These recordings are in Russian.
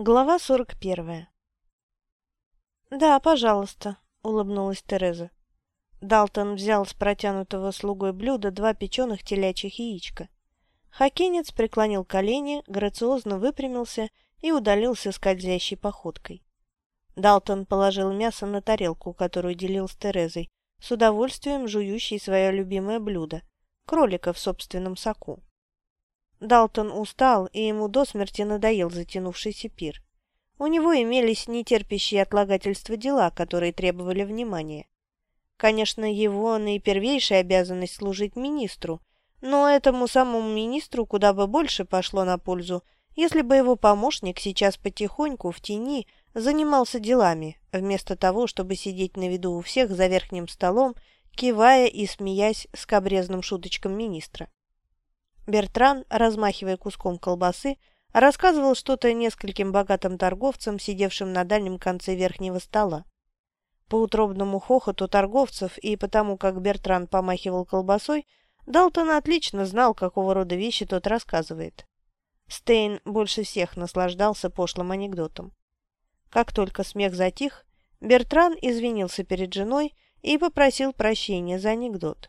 Глава сорок первая. «Да, пожалуйста», — улыбнулась Тереза. Далтон взял с протянутого слугой блюда два печеных телячьих яичка. Хоккейнец преклонил колени, грациозно выпрямился и удалился скользящей походкой. Далтон положил мясо на тарелку, которую делил с Терезой, с удовольствием жующей свое любимое блюдо — кролика в собственном соку. Далтон устал, и ему до смерти надоел затянувшийся пир. У него имелись нетерпящие отлагательства дела, которые требовали внимания. Конечно, его наипервейшая обязанность служить министру, но этому самому министру куда бы больше пошло на пользу, если бы его помощник сейчас потихоньку в тени занимался делами, вместо того, чтобы сидеть на виду у всех за верхним столом, кивая и смеясь с кабрезным шуточкам министра. Бертран, размахивая куском колбасы, рассказывал что-то нескольким богатым торговцам, сидевшим на дальнем конце верхнего стола. По утробному хохоту торговцев и потому, как Бертран помахивал колбасой, Далтон отлично знал, какого рода вещи тот рассказывает. Стейн больше всех наслаждался пошлым анекдотом. Как только смех затих, Бертран извинился перед женой и попросил прощения за анекдот.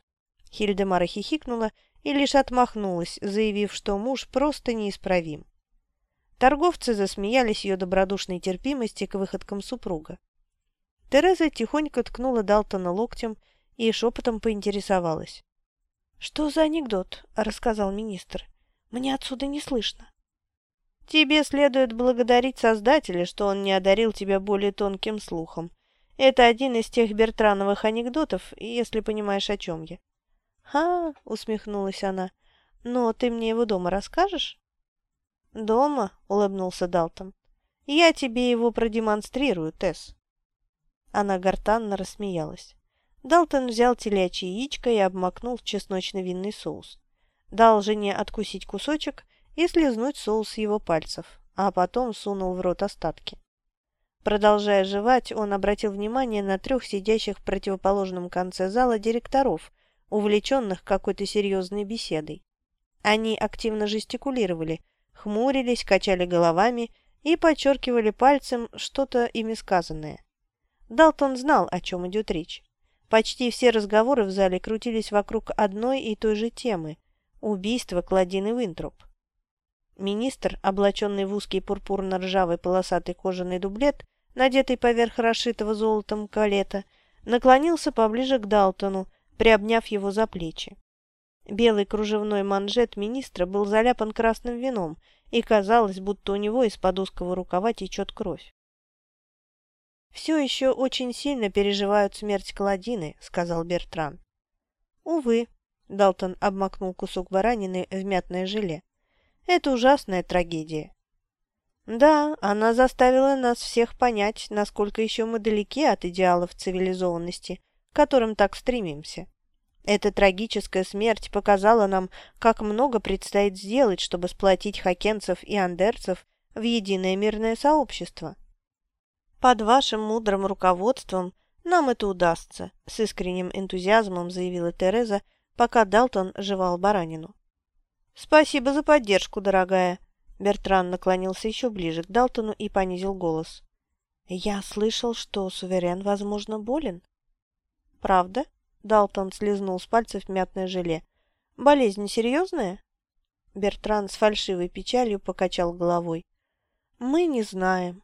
Хильдемара хихикнула и лишь отмахнулась, заявив, что муж просто неисправим. Торговцы засмеялись ее добродушной терпимости к выходкам супруга. Тереза тихонько ткнула Далтона локтем и шепотом поинтересовалась. «Что за анекдот?» – рассказал министр. «Мне отсюда не слышно». «Тебе следует благодарить Создателя, что он не одарил тебя более тонким слухом. Это один из тех Бертрановых анекдотов, если понимаешь, о чем я. «Ха!» — усмехнулась она. «Но ты мне его дома расскажешь?» «Дома?» — улыбнулся Далтон. «Я тебе его продемонстрирую, Тесс». Она гортанно рассмеялась. Далтон взял телячье яичко и обмакнул в чесночно-винный соус. Дал жене откусить кусочек и слезнуть соус с его пальцев, а потом сунул в рот остатки. Продолжая жевать, он обратил внимание на трех сидящих в противоположном конце зала директоров, увлеченных какой-то серьезной беседой. Они активно жестикулировали, хмурились, качали головами и подчеркивали пальцем что-то ими сказанное. Далтон знал, о чем идет речь. Почти все разговоры в зале крутились вокруг одной и той же темы – убийства Кладины Винтроп. Министр, облаченный в узкий пурпурно-ржавый полосатый кожаный дублет, надетый поверх расшитого золотом калета, наклонился поближе к Далтону приобняв его за плечи. Белый кружевной манжет министра был заляпан красным вином, и казалось, будто у него из-под узкого рукава течет кровь. «Все еще очень сильно переживают смерть Каладины», — сказал Бертран. «Увы», — Далтон обмакнул кусок баранины в мятное желе. «Это ужасная трагедия». «Да, она заставила нас всех понять, насколько еще мы далеки от идеалов цивилизованности, которым так стремимся. Эта трагическая смерть показала нам, как много предстоит сделать, чтобы сплотить хакенцев и андерцев в единое мирное сообщество. Под вашим мудрым руководством нам это удастся, с искренним энтузиазмом заявила Тереза, пока Далтон жевал баранину. Спасибо за поддержку, дорогая. Бертран наклонился еще ближе к Далтону и понизил голос. Я слышал, что суверен, возможно, болен. «Правда?» — Далтон слезнул с пальцев мятное желе. «Болезнь серьезная?» Бертран с фальшивой печалью покачал головой. «Мы не знаем».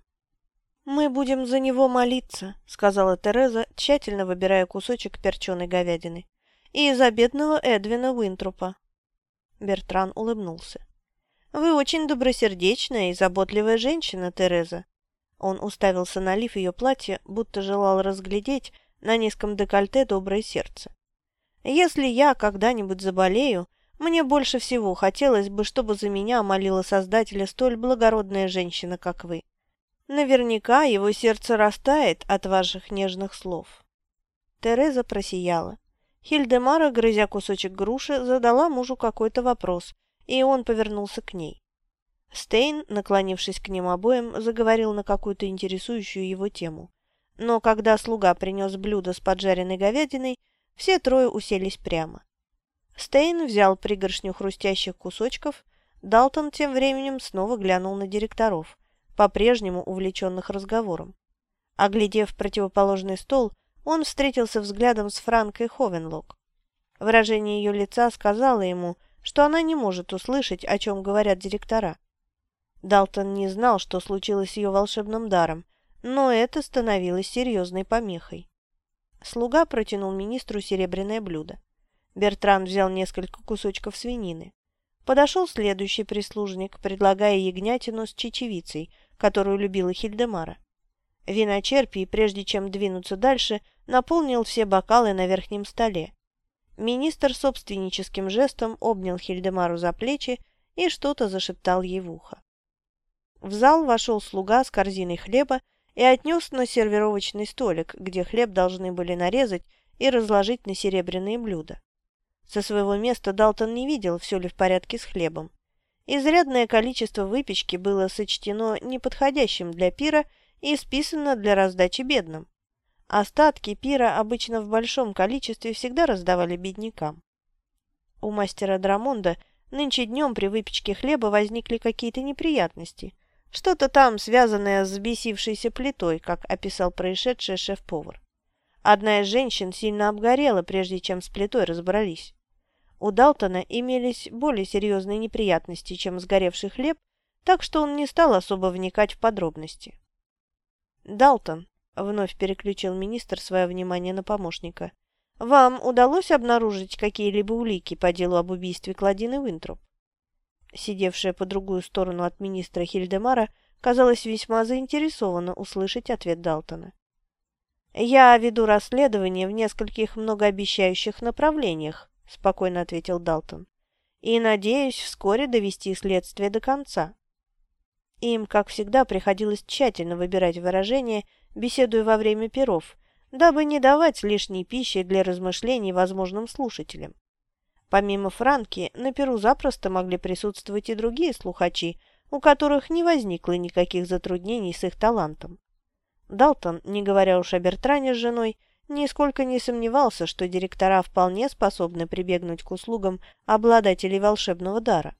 «Мы будем за него молиться», — сказала Тереза, тщательно выбирая кусочек перченой говядины. «И за бедного Эдвина Уинтрупа». Бертран улыбнулся. «Вы очень добросердечная и заботливая женщина, Тереза». Он уставился на лиф ее платья, будто желал разглядеть, на низком декольте доброе сердце. Если я когда-нибудь заболею, мне больше всего хотелось бы, чтобы за меня молила Создателя столь благородная женщина, как вы. Наверняка его сердце растает от ваших нежных слов. Тереза просияла. Хильдемара, грызя кусочек груши, задала мужу какой-то вопрос, и он повернулся к ней. Стейн, наклонившись к ним обоим, заговорил на какую-то интересующую его тему. Но когда слуга принес блюдо с поджаренной говядиной, все трое уселись прямо. Стейн взял пригоршню хрустящих кусочков, Далтон тем временем снова глянул на директоров, по-прежнему увлеченных разговором. Оглядев противоположный стол, он встретился взглядом с Франкой Ховенлок. Выражение ее лица сказало ему, что она не может услышать, о чем говорят директора. Далтон не знал, что случилось с ее волшебным даром, но это становилось серьезной помехой. Слуга протянул министру серебряное блюдо. Бертран взял несколько кусочков свинины. Подошел следующий прислужник, предлагая ягнятину с чечевицей, которую любила Хильдемара. Виночерпий, прежде чем двинуться дальше, наполнил все бокалы на верхнем столе. Министр собственническим жестом обнял Хильдемару за плечи и что-то зашептал ей в ухо. В зал вошел слуга с корзиной хлеба и отнес на сервировочный столик, где хлеб должны были нарезать и разложить на серебряные блюда. Со своего места Далтон не видел, все ли в порядке с хлебом. Изрядное количество выпечки было сочтено неподходящим для пира и списано для раздачи бедным. Остатки пира обычно в большом количестве всегда раздавали беднякам. У мастера Драмонда нынче днем при выпечке хлеба возникли какие-то неприятности. Что-то там, связанное с бесившейся плитой, как описал происшедшее шеф-повар. Одна из женщин сильно обгорела, прежде чем с плитой разобрались. У Далтона имелись более серьезные неприятности, чем сгоревший хлеб, так что он не стал особо вникать в подробности. «Далтон», — вновь переключил министр свое внимание на помощника, — «вам удалось обнаружить какие-либо улики по делу об убийстве Кладины Винтроп?» Сидевшая по другую сторону от министра Хильдемара казалась весьма заинтересована услышать ответ Далтона. «Я веду расследование в нескольких многообещающих направлениях», — спокойно ответил Далтон, — «и надеюсь вскоре довести следствие до конца». Им, как всегда, приходилось тщательно выбирать выражения, беседуя во время перов, дабы не давать лишней пищи для размышлений возможным слушателям. Помимо Франки, на перу запросто могли присутствовать и другие слухачи, у которых не возникло никаких затруднений с их талантом. Далтон, не говоря уж о Бертране с женой, нисколько не сомневался, что директора вполне способны прибегнуть к услугам обладателей волшебного дара.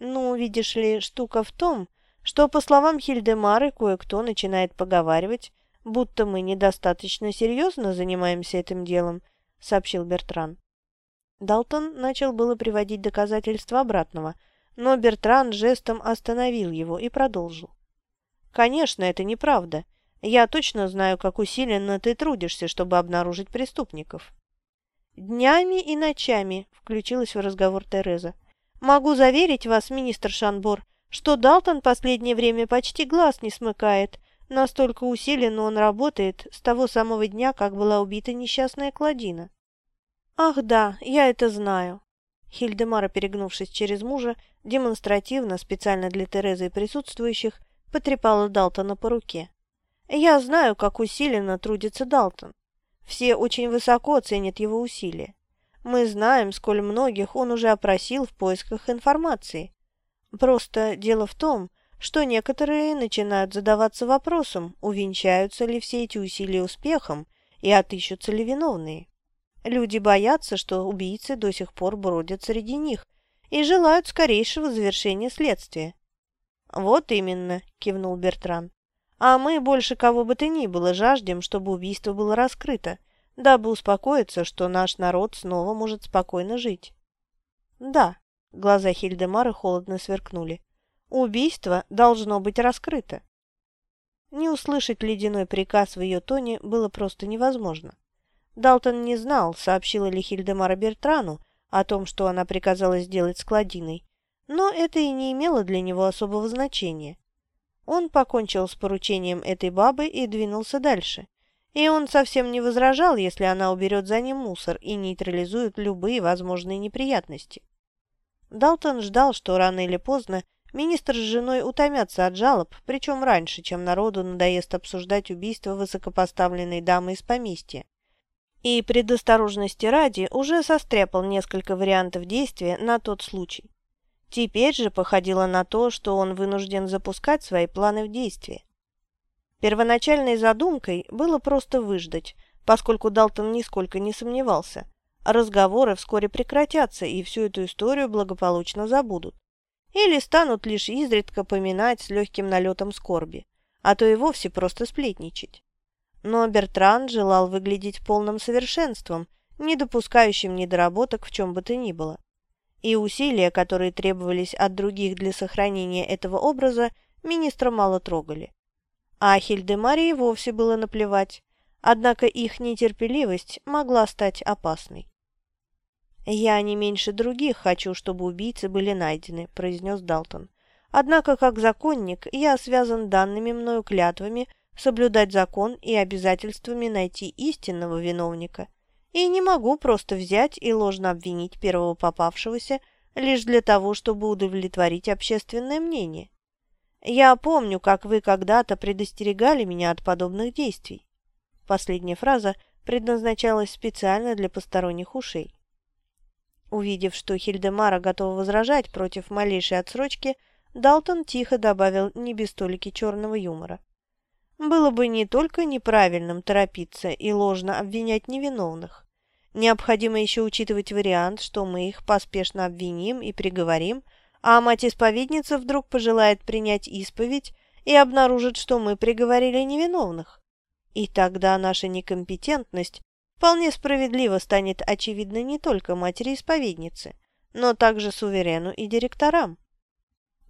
Ну, видишь ли, штука в том, что, по словам Хильдемары, кое-кто начинает поговаривать, будто мы недостаточно серьезно занимаемся этим делом, сообщил Бертран. Далтон начал было приводить доказательства обратного, но Бертран жестом остановил его и продолжил. «Конечно, это неправда. Я точно знаю, как усиленно ты трудишься, чтобы обнаружить преступников». «Днями и ночами», — включилась в разговор Тереза. Могу заверить вас, министр Шанбор, что Далтон последнее время почти глаз не смыкает. Настолько усиленно он работает с того самого дня, как была убита несчастная Кладина. Ах да, я это знаю. Хильдемара, перегнувшись через мужа, демонстративно, специально для Терезы и присутствующих, потрепала Далтона по руке. Я знаю, как усиленно трудится Далтон. Все очень высоко ценят его усилия. Мы знаем, сколь многих он уже опросил в поисках информации. Просто дело в том, что некоторые начинают задаваться вопросом, увенчаются ли все эти усилия успехом и отыщутся ли виновные. Люди боятся, что убийцы до сих пор бродят среди них и желают скорейшего завершения следствия. «Вот именно», – кивнул Бертран. «А мы больше кого бы то ни было жаждем, чтобы убийство было раскрыто, дабы успокоиться, что наш народ снова может спокойно жить. Да, глаза Хильдемара холодно сверкнули. Убийство должно быть раскрыто. Не услышать ледяной приказ в ее тоне было просто невозможно. Далтон не знал, сообщила ли Хильдемара Бертрану о том, что она приказала сделать с Кладиной, но это и не имело для него особого значения. Он покончил с поручением этой бабы и двинулся дальше – и он совсем не возражал, если она уберет за ним мусор и нейтрализует любые возможные неприятности. Далтон ждал, что рано или поздно министр с женой утомятся от жалоб, причем раньше, чем народу надоест обсуждать убийство высокопоставленной дамы из поместья. И предосторожности ради уже состряпал несколько вариантов действия на тот случай. Теперь же походило на то, что он вынужден запускать свои планы в действие. Первоначальной задумкой было просто выждать, поскольку Далтон нисколько не сомневался. Разговоры вскоре прекратятся, и всю эту историю благополучно забудут. или станут лишь изредка поминать с легким налетом скорби, а то и вовсе просто сплетничать. Но Бертран желал выглядеть полным совершенством, не допускающим недоработок в чем бы то ни было. И усилия, которые требовались от других для сохранения этого образа, министра мало трогали. А Хильдемарии вовсе было наплевать, однако их нетерпеливость могла стать опасной. «Я не меньше других хочу, чтобы убийцы были найдены», – произнес Далтон. «Однако, как законник, я связан данными мною клятвами соблюдать закон и обязательствами найти истинного виновника, и не могу просто взять и ложно обвинить первого попавшегося лишь для того, чтобы удовлетворить общественное мнение. Я помню, как вы когда-то предостерегали меня от подобных действий». Последняя фраза предназначалась специально для посторонних ушей. Увидев, что Хильдемара готова возражать против малейшей отсрочки, Далтон тихо добавил не без толики черного юмора. Было бы не только неправильным торопиться и ложно обвинять невиновных. Необходимо еще учитывать вариант, что мы их поспешно обвиним и приговорим, а мать-исповедница вдруг пожелает принять исповедь и обнаружит, что мы приговорили невиновных. И тогда наша некомпетентность вполне справедливо станет очевидно не только матери-исповедницы, но также суверену и директорам.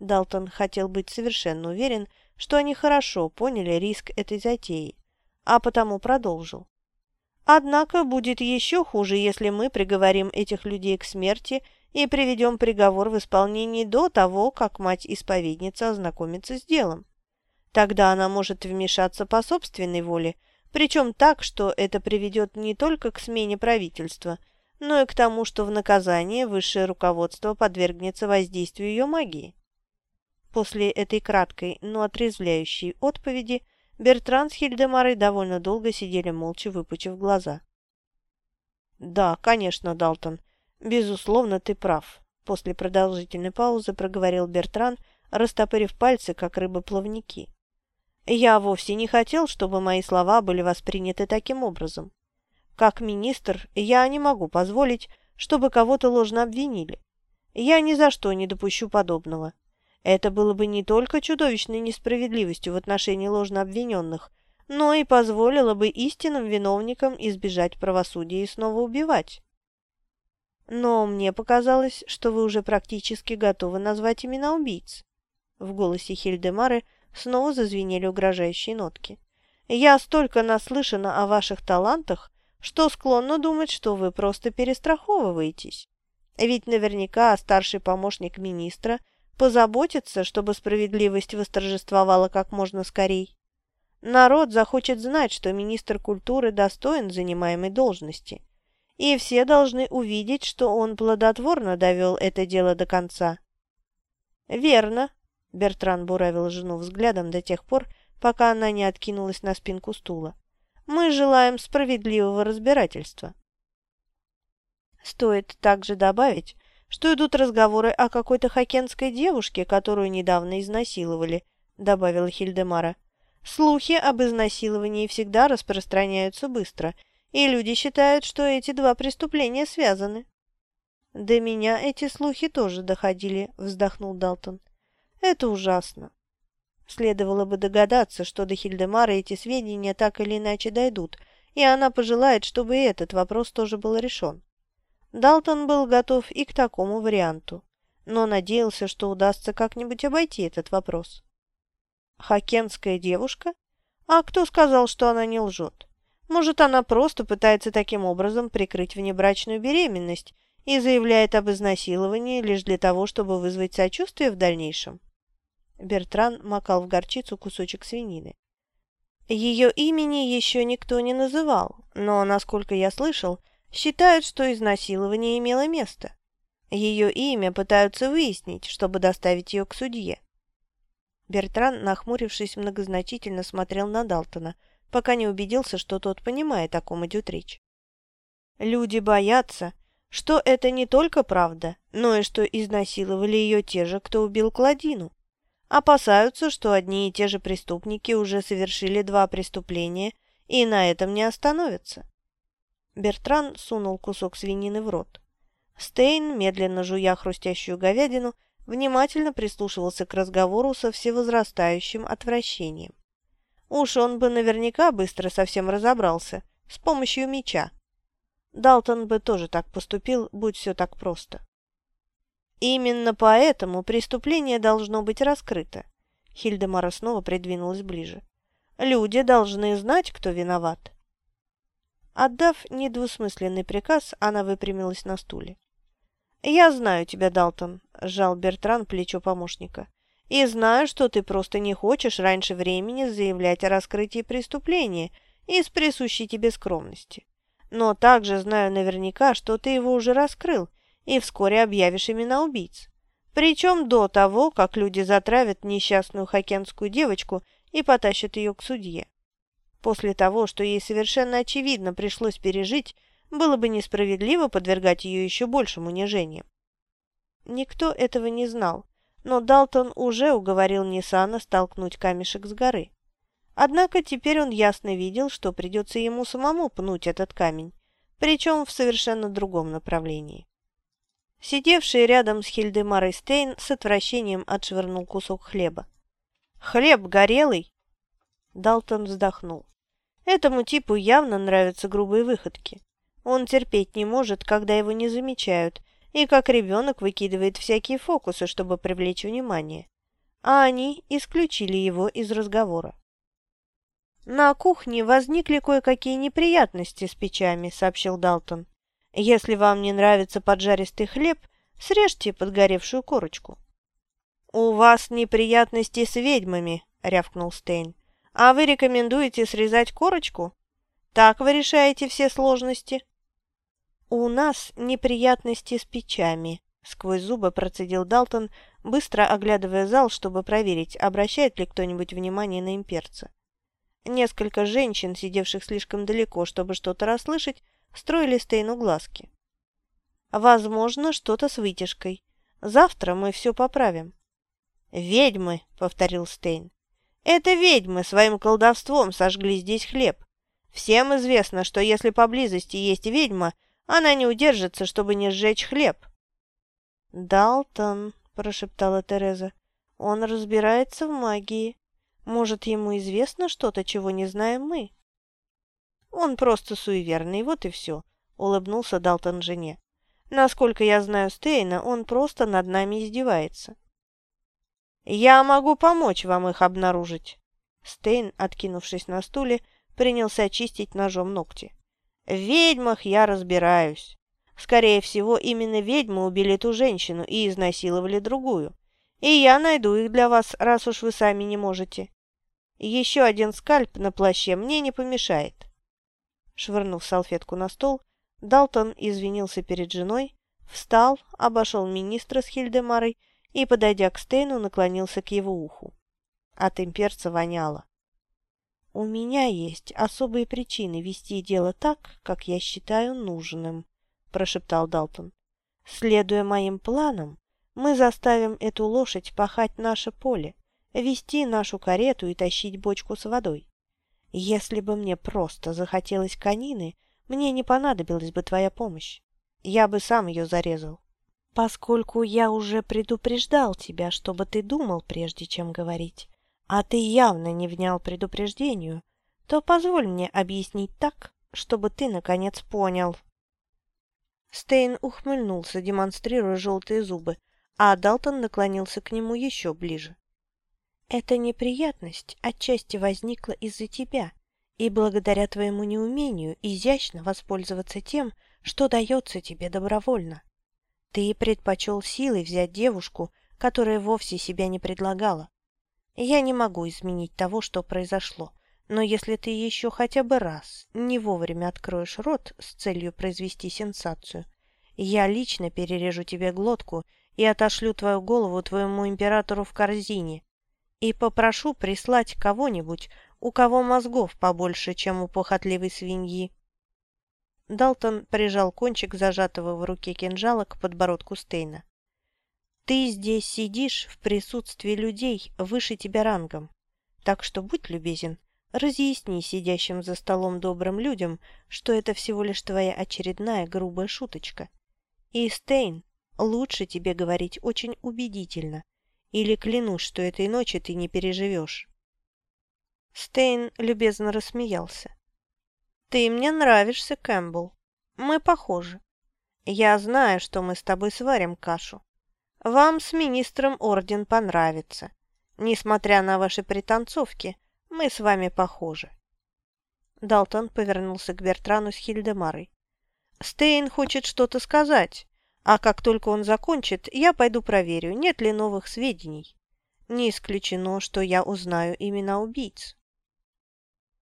Далтон хотел быть совершенно уверен, что они хорошо поняли риск этой затеи, а потому продолжил. Однако будет еще хуже, если мы приговорим этих людей к смерти и приведем приговор в исполнении до того, как мать-исповедница ознакомится с делом. Тогда она может вмешаться по собственной воле – причем так, что это приведет не только к смене правительства, но и к тому, что в наказание высшее руководство подвергнется воздействию ее магии. После этой краткой, но отрезвляющей отповеди Бертран с Хильдемарой довольно долго сидели молча, выпучив глаза. «Да, конечно, Далтон, безусловно, ты прав», – после продолжительной паузы проговорил Бертран, растопырив пальцы, как рыбы-плавники. Я вовсе не хотел, чтобы мои слова были восприняты таким образом. Как министр я не могу позволить, чтобы кого-то ложно обвинили. Я ни за что не допущу подобного. Это было бы не только чудовищной несправедливостью в отношении ложно обвиненных, но и позволило бы истинным виновникам избежать правосудия и снова убивать. Но мне показалось, что вы уже практически готовы назвать имена убийц. В голосе Хильдемары – Снова зазвенели угрожающие нотки. «Я столько наслышана о ваших талантах, что склонна думать, что вы просто перестраховываетесь. Ведь наверняка старший помощник министра позаботится, чтобы справедливость восторжествовала как можно скорей. Народ захочет знать, что министр культуры достоин занимаемой должности, и все должны увидеть, что он плодотворно довел это дело до конца». «Верно», Бертран буравил жену взглядом до тех пор, пока она не откинулась на спинку стула. «Мы желаем справедливого разбирательства». Стоит также добавить, что идут разговоры о какой-то хокенской девушке, которую недавно изнасиловали, добавила Хильдемара. Слухи об изнасиловании всегда распространяются быстро, и люди считают, что эти два преступления связаны. До меня эти слухи тоже доходили, вздохнул Далтон. Это ужасно. Следовало бы догадаться, что до Хильдемара эти сведения так или иначе дойдут, и она пожелает, чтобы этот вопрос тоже был решен. Далтон был готов и к такому варианту, но надеялся, что удастся как-нибудь обойти этот вопрос. Хакенская девушка? А кто сказал, что она не лжет? Может, она просто пытается таким образом прикрыть внебрачную беременность и заявляет об изнасиловании лишь для того, чтобы вызвать сочувствие в дальнейшем? Бертран макал в горчицу кусочек свинины. Ее имени еще никто не называл, но, насколько я слышал, считают, что изнасилование имело место. Ее имя пытаются выяснить, чтобы доставить ее к судье. Бертран, нахмурившись, многозначительно смотрел на Далтона, пока не убедился, что тот понимает, о ком идет речь. Люди боятся, что это не только правда, но и что изнасиловали ее те же, кто убил Кладину. Опасаются, что одни и те же преступники уже совершили два преступления и на этом не остановятся. Бертран сунул кусок свинины в рот. Стейн, медленно жуя хрустящую говядину, внимательно прислушивался к разговору со всевозрастающим отвращением. Уж он бы наверняка быстро совсем разобрался, с помощью меча. Далтон бы тоже так поступил, будь все так просто. Именно поэтому преступление должно быть раскрыто. Хильдемара снова придвинулась ближе. Люди должны знать, кто виноват. Отдав недвусмысленный приказ, она выпрямилась на стуле. «Я знаю тебя, Далтон», – сжал Бертран плечо помощника. «И знаю, что ты просто не хочешь раньше времени заявлять о раскрытии преступления из присущей тебе скромности. Но также знаю наверняка, что ты его уже раскрыл и вскоре объявишь имена убийц. Причем до того, как люди затравят несчастную хокенскую девочку и потащат ее к судье. После того, что ей совершенно очевидно пришлось пережить, было бы несправедливо подвергать ее еще большим унижениям. Никто этого не знал, но Далтон уже уговорил Ниссана столкнуть камешек с горы. Однако теперь он ясно видел, что придется ему самому пнуть этот камень, причем в совершенно другом направлении. Сидевший рядом с Хильдемарой Стейн с отвращением отшвырнул кусок хлеба. «Хлеб горелый!» Далтон вздохнул. Этому типу явно нравятся грубые выходки. Он терпеть не может, когда его не замечают, и как ребенок выкидывает всякие фокусы, чтобы привлечь внимание. А они исключили его из разговора. «На кухне возникли кое-какие неприятности с печами», — сообщил Далтон. «Если вам не нравится поджаристый хлеб, срежьте подгоревшую корочку». «У вас неприятности с ведьмами», — рявкнул Стейн. «А вы рекомендуете срезать корочку? Так вы решаете все сложности?» «У нас неприятности с печами», — сквозь зубы процедил Далтон, быстро оглядывая зал, чтобы проверить, обращает ли кто-нибудь внимание на имперца. Несколько женщин, сидевших слишком далеко, чтобы что-то расслышать, строили Стейну глазки. «Возможно, что-то с вытяжкой. Завтра мы все поправим». «Ведьмы», — повторил Стейн. «Это ведьмы своим колдовством сожгли здесь хлеб. Всем известно, что если поблизости есть ведьма, она не удержится, чтобы не сжечь хлеб». «Далтон», — прошептала Тереза, — «он разбирается в магии». Может, ему известно что-то, чего не знаем мы?» «Он просто суеверный, вот и все», — улыбнулся Далтон жене. «Насколько я знаю Стейна, он просто над нами издевается». «Я могу помочь вам их обнаружить». Стейн, откинувшись на стуле, принялся чистить ножом ногти. «В ведьмах я разбираюсь. Скорее всего, именно ведьмы убили ту женщину и изнасиловали другую. И я найду их для вас, раз уж вы сами не можете. Еще один скальп на плаще мне не помешает. Швырнув салфетку на стол, Далтон извинился перед женой, встал, обошел министра с Хильдемарой и, подойдя к Стейну, наклонился к его уху. От имперца воняло. «У меня есть особые причины вести дело так, как я считаю нужным», – прошептал Далтон. «Следуя моим планам, мы заставим эту лошадь пахать наше поле, вести нашу карету и тащить бочку с водой. Если бы мне просто захотелось конины, мне не понадобилась бы твоя помощь. Я бы сам ее зарезал. Поскольку я уже предупреждал тебя, чтобы ты думал, прежде чем говорить, а ты явно не внял предупреждению, то позволь мне объяснить так, чтобы ты, наконец, понял. Стейн ухмыльнулся, демонстрируя желтые зубы, а Далтон наклонился к нему еще ближе. Эта неприятность отчасти возникла из-за тебя, и благодаря твоему неумению изящно воспользоваться тем, что дается тебе добровольно. Ты предпочел силой взять девушку, которая вовсе себя не предлагала. Я не могу изменить того, что произошло, но если ты еще хотя бы раз не вовремя откроешь рот с целью произвести сенсацию, я лично перережу тебе глотку и отошлю твою голову твоему императору в корзине, и попрошу прислать кого-нибудь, у кого мозгов побольше, чем у похотливой свиньи». Далтон прижал кончик зажатого в руке кинжала к подбородку Стейна. «Ты здесь сидишь в присутствии людей выше тебя рангом, так что будь любезен, разъясни сидящим за столом добрым людям, что это всего лишь твоя очередная грубая шуточка. И, Стейн, Лучше тебе говорить очень убедительно, или клянусь, что этой ночи ты не переживешь». Стейн любезно рассмеялся. «Ты мне нравишься, Кэмпбелл. Мы похожи. Я знаю, что мы с тобой сварим кашу. Вам с министром орден понравится. Несмотря на ваши пританцовки, мы с вами похожи». Далтон повернулся к Бертрану с Хильдемарой. «Стейн хочет что-то сказать, а как только он закончит, я пойду проверю, нет ли новых сведений. Не исключено, что я узнаю имена убийц».